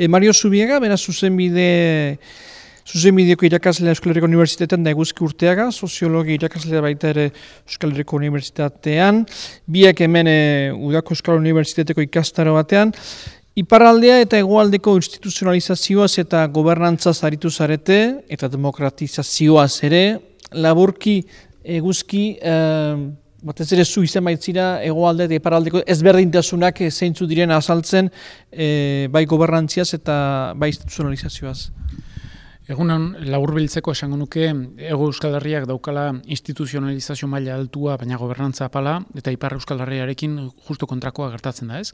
E, Mario Zubiega, bera zuzenbide zuzenbideoko irakaslea Euskal Herriko Unibertsitatean da eguzki urteaga, soziologi irakaslea baita ere Euskal Herriko Unibertsitatean, biak hemen e, Udako Euskal Unibertsitateko ikastaro batean, Iparraldea eta hegoaldeko instituzionalizazioaz eta gobernantza zaritu zarete eta demokratizazioaz ere, laburki eguzki, eh, batez ere zu izan baitzira egoalde eta iparraldeko ezberdintasunak zeintzu diren azaltzen eh, bai gobernantziaz eta bai instituzionalizazioaz. Egunan, labur biltzeko esango nuke, ego Euskal Herriak daukala instituzionalizazio maila altua, baina gobernantza apala, eta ipar Euskal Herriarekin justo kontrakoa gertatzen da ez.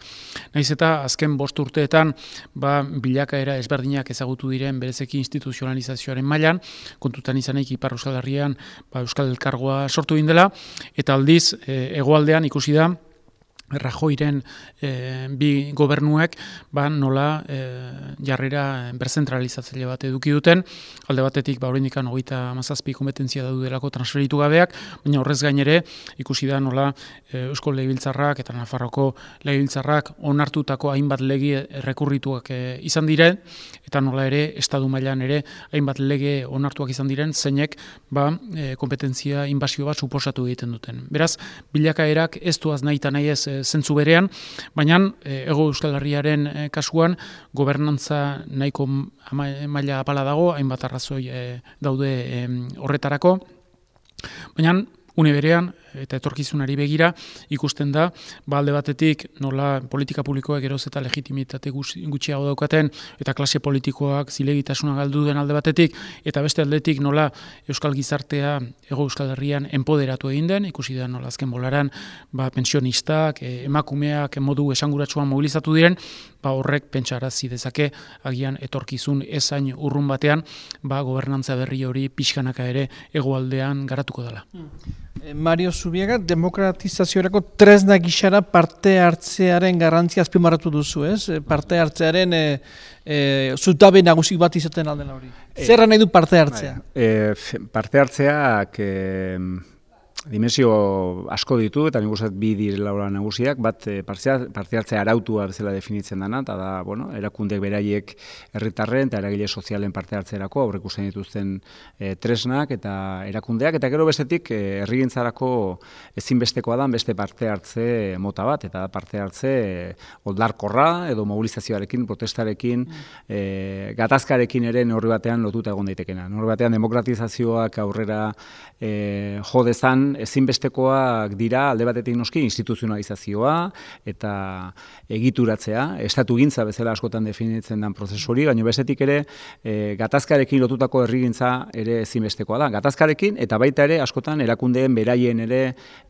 Naiz eta azken bost urteetan, ba, bilakaera ezberdinak ezagutu diren berezeki instituzionalizazioaren mailan, kontutan izanik ipar Euskal Herrian ba, Euskal Elkargoa sortu indela, eta aldiz, e, egoaldean ikusi da, Rajoiren e, bi gobernuek ba, nola e, jarrera berzentralizatzaile bat eduki duten, alde batetik ba, horrendikan hogeita mazazpi kompetentzia daudelako transferitu gabeak, baina horrez gainere ikusi da nola e, Eusko Legibiltzarrak eta Nafarroko Legibiltzarrak onartutako hainbat legi rekurrituak e, izan diren, eta nola ere, estadu mailan ere, hainbat lege onartuak izan diren, zeinek ba, e, kompetentzia inbazio bat suposatu egiten duten. Beraz, bilakaerak ez duaz nahi eta nahi ez zentzu berean, baina e, ego Euskal Herriaren e, kasuan gobernantza nahiko maila apala dago, hainbat arrazoi e, daude horretarako, baina une berean eta etorkizunari begira ikusten da ba alde batetik nola politika publikoak geroz eta legitimitate gutxiago daukaten eta klase politikoak zilegitasuna galdu den alde batetik eta beste aldetik nola euskal gizartea ego euskal herrian enpoderatu egin den ikusi da nola azken bolaran ba pensionistak e, emakumeak modu esanguratsuan mobilizatu diren ba horrek pentsarazi dezake agian etorkizun ezain urrun batean ba gobernantza berri hori pixkanaka ere hegoaldean garatuko dela. Hmm. Mario Zubiega, demokratizaziorako tresna gixara parte hartzearen garrantzia azpimarratu duzu, ez? Eh, parte hartzearen e, e, zutabe nagusik bat izaten alden hori. Zerra nahi du parte hartzea? E, parte hartzeak... E, dimensio asko ditu eta nik uste bi direla nagusiak, bat e, parte hartzea arautua bezala definitzen dana, eta da, bueno, erakundek beraiek herritarren eta eragile sozialen parte hartzerako aurrek usten dituzten e, tresnak eta erakundeak, eta gero bestetik e, herrigintzarako ezinbestekoa da beste parte hartze mota bat, eta parte hartze e, oldarkorra edo mobilizazioarekin, protestarekin, e, gatazkarekin ere norri batean lotuta egon daitekena. Norri batean demokratizazioak aurrera e, jodezan ezinbestekoak dira alde batetik noski instituzionalizazioa eta egituratzea, estatu gintza bezala askotan definitzen den prozesu hori, baina bezetik ere e, gatazkarekin lotutako herrigintza ere ezinbestekoa da. Gatazkarekin eta baita ere askotan erakundeen beraien ere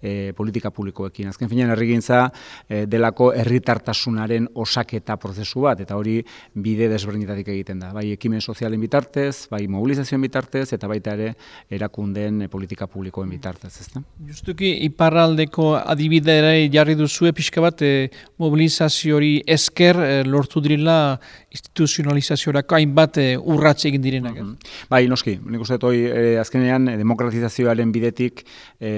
e, politika publikoekin. Azken finean herrigintza e, delako herritartasunaren osaketa prozesu bat eta hori bide desberdinetatik egiten da. Bai ekimen sozialen bitartez, bai mobilizazioen bitartez eta baita ere erakundeen politika publikoen bitartez, ezta? Justuki iparraldeko adibidea jarri duzu pixka bat e, mobilizazio hori esker e, lortu direla instituzionalizaziorako hainbat e, urrats egin direnak. Mm Bai, noski, nik uste dut e, azkenean demokratizazioaren bidetik e,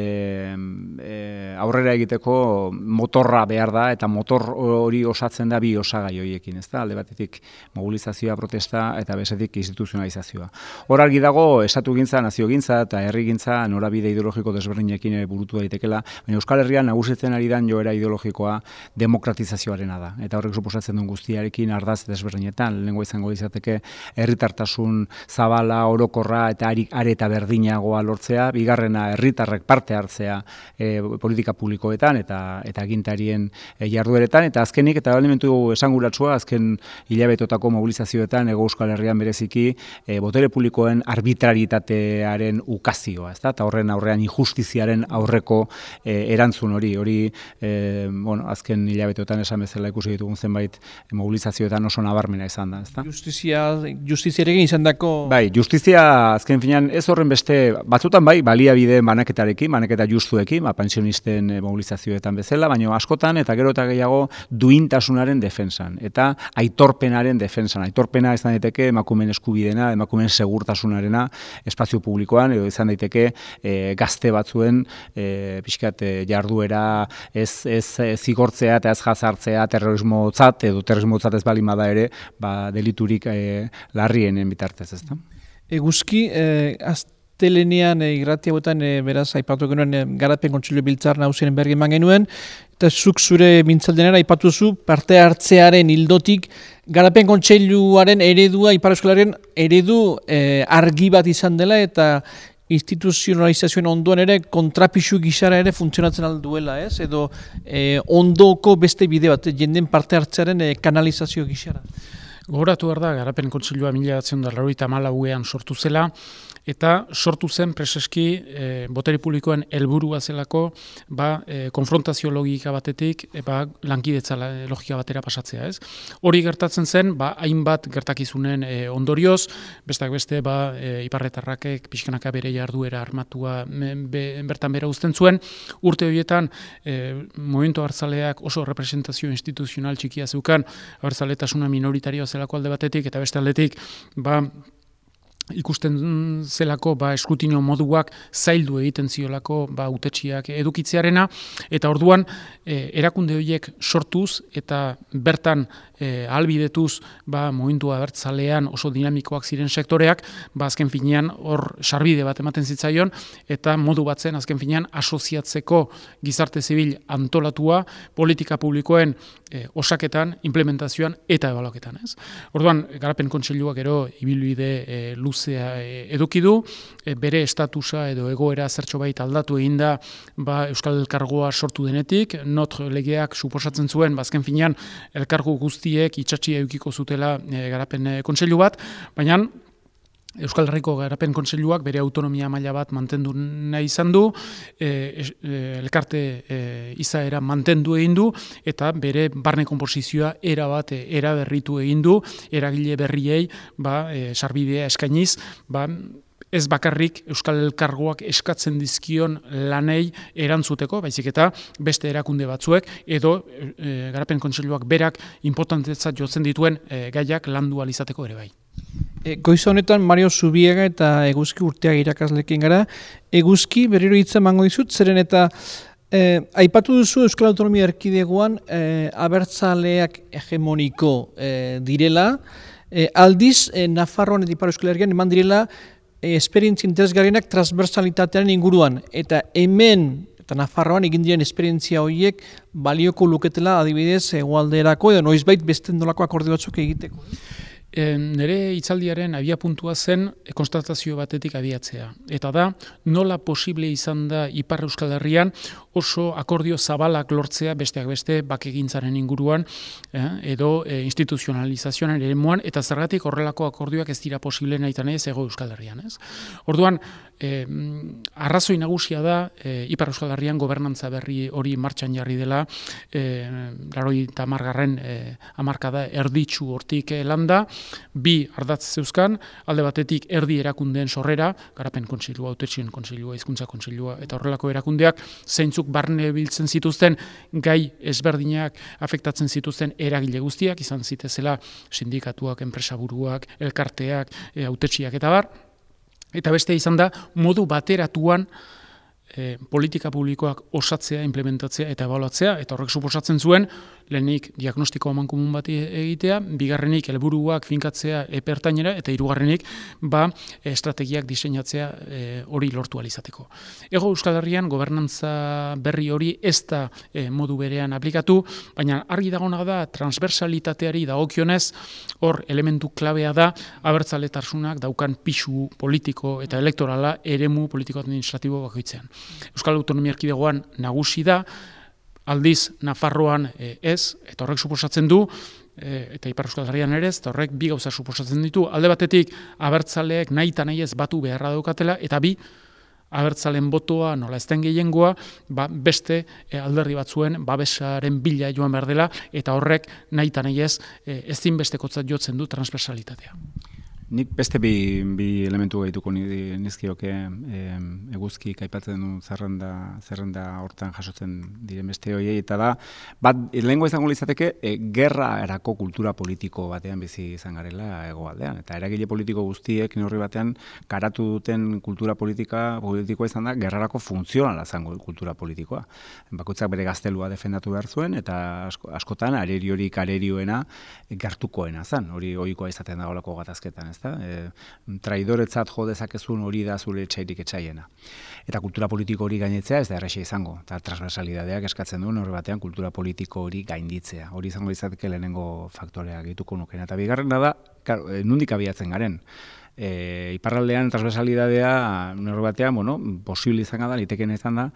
aurrera egiteko motorra behar da eta motor hori osatzen da bi osagai horiekin, ezta? Alde batetik mobilizazioa, protesta eta besetik instituzionalizazioa. Hor argi dago estatu gintza, nazio gintza eta herri gintza norabide ideologiko desberdinekin ere burutu daitekeela, baina Euskal Herrian nagusitzen ari dan joera ideologikoa demokratizazioarena da. Eta horrek suposatzen duen guztiarekin ardaz desberdinetan, lehenko izango izateke herritartasun zabala, orokorra eta arik are eta berdinagoa lortzea, bigarrena herritarrek parte hartzea e, politika publikoetan eta eta gintarien e, jardueretan, eta azkenik eta elementu esanguratsua azken hilabetotako mobilizazioetan ego Euskal Herrian bereziki e, botere publikoen arbitraritatearen ukazioa, ezta? Eta horren aurrean injustiziaren aurreko e, erantzun hori, hori e, bueno, azken hilabeteotan esan bezala ikusi ditugun zenbait mobilizazioetan oso nabarmena izan da, ezta? Justizia, justiziarekin izan dako... Bai, justizia azken finean ez horren beste, batzutan bai, baliabide banaketarekin, banaketa justuekin, ba, pensionisten e, mobilizazioetan bezala, baina askotan eta gero eta gehiago duintasunaren defensan, eta aitorpenaren defensan. Aitorpena izan daiteke emakumen eskubidena, emakumen segurtasunarena espazio publikoan, edo izan daiteke e, gazte batzuen e, pixkat e, jarduera ez, ez, zigortzea eta ez jazartzea terrorismo tzat, edo terrorismo tzat ez bali ere ba, deliturik e, larrienen bitartez, ezta? Eguzki, e, astelenean e, irratia botan, e, beraz, aipatu genuen e, garapen kontsilo biltzar nausien bergi eman genuen, eta zuk zure mintzaldenera aipatu zu parte hartzearen hildotik garapen kontseiluaren eredua, Ipar Euskalaren eredu e, argi bat izan dela eta instituzionalizazioen ondoan ere kontrapixu gixara ere funtzionatzen alduela, ez? Edo e, ondoko beste bide bat, jenden parte hartzearen e, kanalizazio gixara. Gogoratu behar da, garapen kontsilua mila batzen da, malauean sortu zela, eta sortu zen preseski e, boteri publikoen helburua zelako ba, e, konfrontazio logika batetik e, ba, lankidetza logika batera pasatzea. ez. Hori gertatzen zen, ba, hainbat gertakizunen e, ondorioz, bestak beste ba, e, iparretarrakek pixkanaka bere jarduera armatua bertan bera uzten zuen, urte horietan e, momentu hartzaleak oso representazio instituzional txikia zeukan, hartzaletasuna minoritarioa zelako alde batetik, eta beste aldetik, ba, ikusten zelako ba eskutinio moduak zaildu egiten ziolako ba utetxiak edukitzearena. Eta orduan e, erakunde horiek sortuz eta bertan e, albidetuz ba momentua bertzalean oso dinamikoak ziren sektoreak ba azken finean hor sarbide bat ematen zitzaion eta modu batzen azken finean asoziatzeko gizarte zibil antolatua politika publikoen e, osaketan implementazioan eta ebaloketan ez? Orduan garapen kontseiluak gero ibilbide e, luzea e, eduki du e, bere estatusa edo egoera zertxo bait aldatu eginda ba euskal elkargoa sortu denetik. Not legeak suposatzen zuen bazken ba, finean elkargo guzti guztiek itxatxi eukiko zutela e, garapen e, kontseilu bat, baina Euskal Herriko Garapen Kontseiluak bere autonomia maila bat mantendu nahi izan du, e, elkarte e, izaera mantendu egin du, eta bere barne komposizioa era bat era berritu egin du, eragile berriei ba, e, sarbidea eskainiz, ba, ez bakarrik Euskal Elkargoak eskatzen dizkion lanei erantzuteko, baizik eta beste erakunde batzuek, edo e, garapen kontseiluak berak importantetzat jotzen dituen e, gaiak landu alizateko ere bai. E, goiza honetan Mario Zubiega eta Eguzki urteak irakaslekin gara. Eguzki berriro hitza mango dizut, zeren eta e, aipatu duzu Euskal Autonomia Erkidegoan e, abertzaleak hegemoniko e, direla, e, aldiz e, Nafarroan eta Ipar Euskal Herrian eman direla e, esperientzi interesgarrienak transversalitatearen inguruan. Eta hemen, eta Nafarroan egin diren esperientzia horiek balioko luketela adibidez egualderako edo noizbait beste nolako akordio batzuk egiteko. E, nere itzaldiaren abia puntua zen konstatazio batetik abiatzea. Eta da, nola posible izan da Ipar Euskal Herrian oso akordio zabalak lortzea besteak beste bakegintzaren inguruan eh, edo e, instituzionalizazioan ere muan, eta zergatik horrelako akordioak ez dira posible nahi ez ego Euskal Herrian. Ez? Orduan, e, arrazoi nagusia da e, Ipar Euskal Herrian gobernantza berri hori martxan jarri dela, e, laroi eta margarren e, amarkada erditsu hortik landa, bi ardatz zeuzkan, alde batetik erdi erakundeen sorrera, garapen kontsilua, autetxien kontsilua, izkuntza kontsilua, eta horrelako erakundeak, zeintzuk barne biltzen zituzten gai ezberdinak afektatzen zituzten eragile guztiak, izan zitezela sindikatuak, enpresaburuak, elkarteak, e, autetxiak eta bar. Eta beste izan da, modu bateratuan e, politika publikoak osatzea, implementatzea eta ebaluatzea, eta horrek suposatzen zuen, lehenik diagnostiko eman komun bat egitea, bigarrenik helburuak finkatzea epertainera, eta hirugarrenik ba, estrategiak diseinatzea e, hori lortu alizateko. Ego Euskal Herrian gobernantza berri hori ez da e, modu berean aplikatu, baina argi dagona da transversalitateari dagokionez hor elementu klabea da abertzaletarsunak daukan pixu politiko eta elektorala eremu politiko administratibo bakoitzean. Euskal Autonomia Erkidegoan nagusi da, aldiz Nafarroan e, ez, eta horrek suposatzen du, e, eta Ipar Euskal Herrian ere ez, eta horrek bi gauza suposatzen ditu, alde batetik abertzaleek nahi eta nahi ez batu beharra daukatela, eta bi, abertzalen botoa, nola ezten gehiengoa, ba, beste e, alderri batzuen babesaren bila joan behar dela, eta horrek nahi eta nahi ez, e, ez jotzen du transversalitatea. Nik beste bi, bi elementu gehituko nizkioke e, eguzki kaipatzen du zerrenda, zerrenda hortan jasotzen diren beste hoiei eta da, bat, lehenko izango izateke, e, gerra erako kultura politiko batean bizi izan garela egoaldean. Eta eragile politiko guztiek, neurri batean, karatu duten kultura politika, politikoa izan da, gerrarako funtzionala zango kultura politikoa. Bakoitzak bere gaztelua defendatu behar zuen, eta askotan, areriorik arerioena, gertukoena zan, hori ohikoa izaten da olako gatazketan, ezta? E, traidoretzat jo dezakezun hori da zure etxairik etxaiena. Eta kultura politiko hori gainetzea ez da errexea izango. Eta transversalidadeak eskatzen duen horre batean kultura politiko hori gainditzea. Hori izango izateke lehenengo faktoreak dituko nukena. Eta bigarren da, karo, e, nundik abiatzen garen. E, iparraldean transversalidadea, horre batean, bueno, posibil izan da, liteken izan da,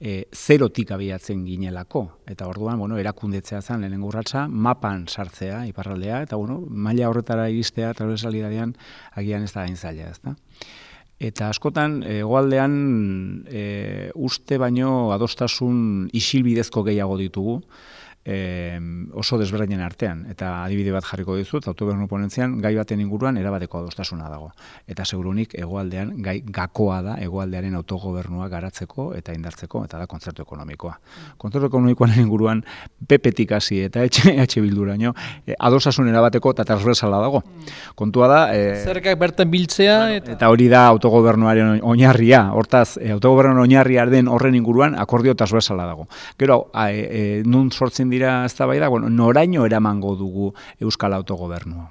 e, zerotik abiatzen ginelako. Eta orduan, bueno, erakundetzea zen lehenengo urratsa, mapan sartzea iparraldea, eta bueno, maila horretara iristea transversalidadean agian ez da hain zaila, ez da? Eta askotan, egoaldean e, uste baino adostasun isilbidezko gehiago ditugu, e, oso desberdinen artean. Eta adibide bat jarriko dizut, autogobernu ponentzian, gai baten inguruan erabateko adostasuna dago. Eta segurunik egoaldean, gai gakoa da egoaldearen autogobernua garatzeko eta indartzeko, eta da kontzertu ekonomikoa. Kontzertu ekonomikoan inguruan, pepetik hasi eta etxe, etxe bilduraino, e, adostasun erabateko eta transversala dago. Kontua da... E, Zerkak bertan biltzea... eta... eta hori da autogobernuaren oinarria, hortaz, e, autogobernuaren oinarria den horren inguruan akordio transversala dago. Gero, a, e, e, nun sortzen dira eztabaida, bueno, noraino eramango dugu Euskal Autogobernua.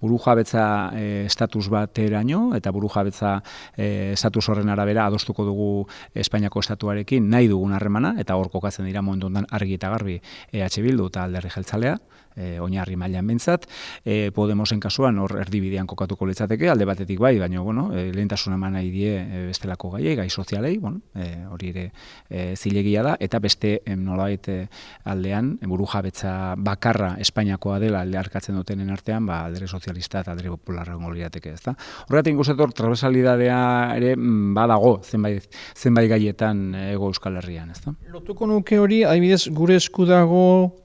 Buru jabetza e, estatus bateraino eta buru jabetza e, estatus horren arabera adostuko dugu Espainiako estatuarekin nahi dugun harremana eta hor kokatzen dira momentu ondan argi eta garbi EH Bildu eta alderri jeltzalea e, oinarri mailan bentzat, e, Podemosen kasuan hor erdibidean kokatuko litzateke, alde batetik bai, baina bueno, e, lehentasuna eman nahi die e, bestelako gaiei, gai sozialei, bueno, e, hori ere e, zilegia da, eta beste em, nolabait e, aldean, buru jabetza bakarra Espainiakoa dela alde harkatzen dutenen artean, ba, aldere sozialista eta aldere popularra lirateke, ez da. Horregatik inguzetor, transversalidadea ere mm, badago zenbait, zenbait gaietan ego Euskal Herrian, ez da. Lotuko nuke hori, haibidez, gure eskudago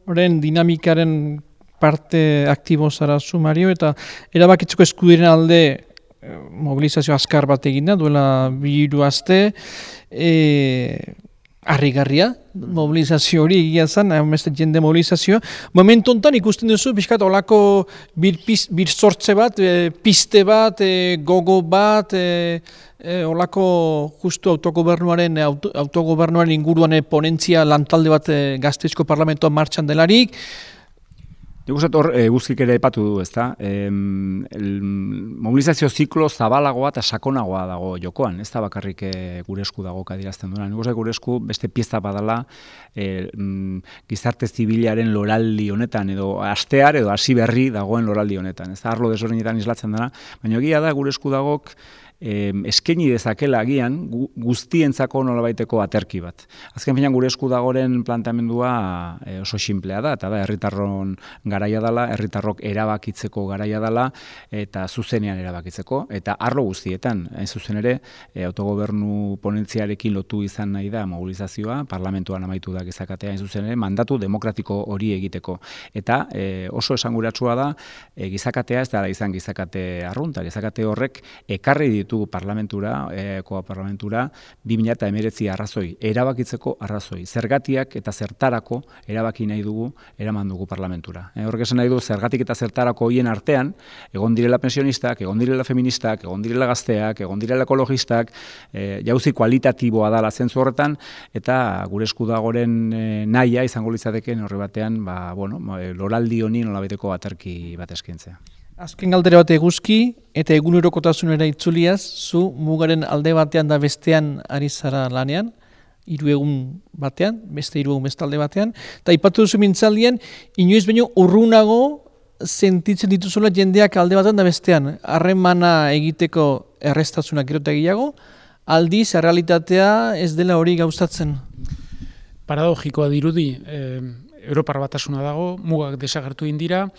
horren dinamikaren parte aktibo zara zu, Mario, eta erabakitzeko eskudiren alde eh, mobilizazio askar bat egin da, duela bi hiru aste, e, harrigarria, mobilizazio hori egia zen, hameste jende mobilizazio. Momentu honetan ikusten duzu, bizkat, olako bir, bir sortze bat, e, piste bat, e, gogo bat, e, e, olako justu autogobernuaren, auto, autogobernuaren inguruan ponentzia lantalde bat e, gazteizko parlamentoan martxan delarik, Nik uste hor e, ere epatu du, ezta? E, mobilizazio ziklo zabalagoa eta sakonagoa dago jokoan, ez da bakarrik e, gure esku dago kadirazten duena. Nik uste gure esku beste pieza badala e, gizarte zibilaren loraldi honetan, edo astear edo hasi berri dagoen loraldi honetan. Ez da, arlo desorinetan islatzen dena, baina egia da gure esku dagok eh, eskaini dezakela agian guztientzako nolabaiteko aterki bat. Azken finean gure esku dagoren planteamendua eh, oso sinplea da, eta da herritarron garaia dela, herritarrok erabakitzeko garaia dela, eta zuzenean erabakitzeko, eta arlo guztietan, hain zuzen ere, e, autogobernu ponentziarekin lotu izan nahi da mobilizazioa, parlamentuan amaitu da gizakatea hain zuzen ere, mandatu demokratiko hori egiteko. Eta e, oso esanguratsua da, e, gizakatea ez da izan gizakate arrunta, gizakate horrek ekarri ditu ditugu parlamentura, ekoa parlamentura, 2000 arrazoi, erabakitzeko arrazoi. Zergatiak eta zertarako erabaki nahi dugu, eraman dugu parlamentura. E, horrek esan nahi du, zergatik eta zertarako hoien artean, egon direla pensionistak, egon direla feministak, egon direla gazteak, egon direla ekologistak, e, jauzi kualitatiboa da zentzu horretan, eta gure eskudagoren e, nahia izango litzateken horre batean, ba, bueno, loraldi honi nolabeteko aterki bat eskintzea. Azken galdera bat eguzki eta egunerokotasunera itzuliaz, zu mugaren alde batean da bestean ari zara lanean, hiru egun batean, beste hiru egun beste alde batean, eta ipatu duzu mintzaldian, inoiz baino urrunago sentitzen dituzula jendeak alde batean da bestean, harremana egiteko errestasunak gehiago, aldiz, errealitatea ez dela hori gauzatzen. Paradogikoa dirudi, eh, Europar batasuna dago, mugak desagertu indira,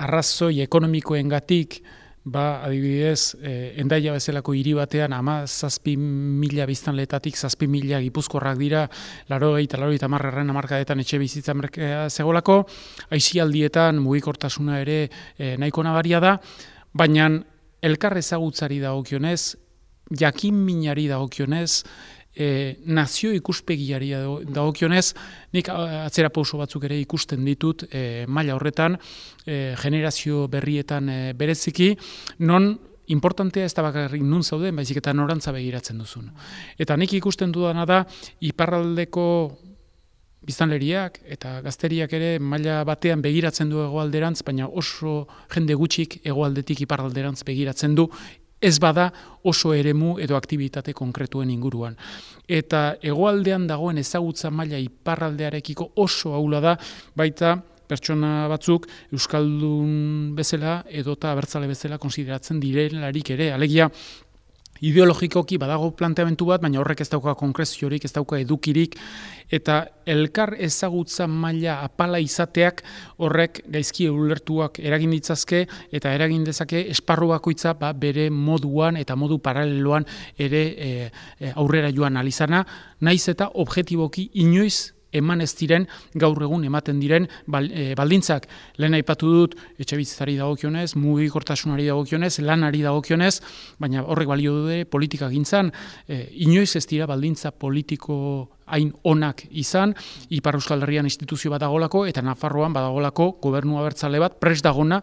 arrazoi ekonomikoengatik ba, adibidez, eh, endaia bezalako hiri batean ama zazpi mila biztanletatik zazpi mila gipuzkorrak dira laro eta laro eta marrerren amarkadetan etxe bizitza zegolako, aizialdietan mugikortasuna ere eh, nahiko nabaria da, baina elkar ezagutzari dagokionez, jakin minari dagokionez, e, nazio ikuspegiari dagokionez, nik atzera pauso batzuk ere ikusten ditut e, maila horretan, e, generazio berrietan e, bereziki, non importantea ez da bakarrik nun zauden, baizik eta norantza begiratzen duzun. Eta nik ikusten dudana da, iparraldeko biztanleriak eta gazteriak ere maila batean begiratzen du hegoalderantz, baina oso jende gutxik hegoaldetik iparralderantz begiratzen du, ez bada oso eremu edo aktivitate konkretuen inguruan. Eta hegoaldean dagoen ezagutza maila iparraldearekiko oso aula da, baita pertsona batzuk Euskaldun bezala edota abertzale bezala konsideratzen direlarik ere. Alegia, ideologikoki badago planteamentu bat, baina horrek ez dauka konkreziorik, ez dauka edukirik, eta elkar ezagutza maila apala izateak horrek gaizki ulertuak eragin ditzazke, eta eragin dezake esparru bakoitza ba, bere moduan eta modu paraleloan ere e, aurrera joan alizana, naiz eta objetiboki inoiz eman ez diren gaur egun ematen diren eh, baldintzak lehen aipatu dut etxe bizitzari dagokionez, mugikortasunari dagokionez, lanari dagokionez, baina horrek balio dute politika gintzan, e, inoiz ez dira baldintza politiko hain onak izan, Ipar Euskal Herrian instituzio bat dagolako, eta Nafarroan badagolako gobernu abertzale bat pres dagona,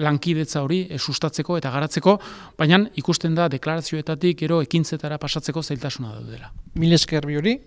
lankidetza hori e, sustatzeko eta garatzeko, baina ikusten da deklarazioetatik gero ekintzetara pasatzeko zailtasuna daudela. Mil esker hori.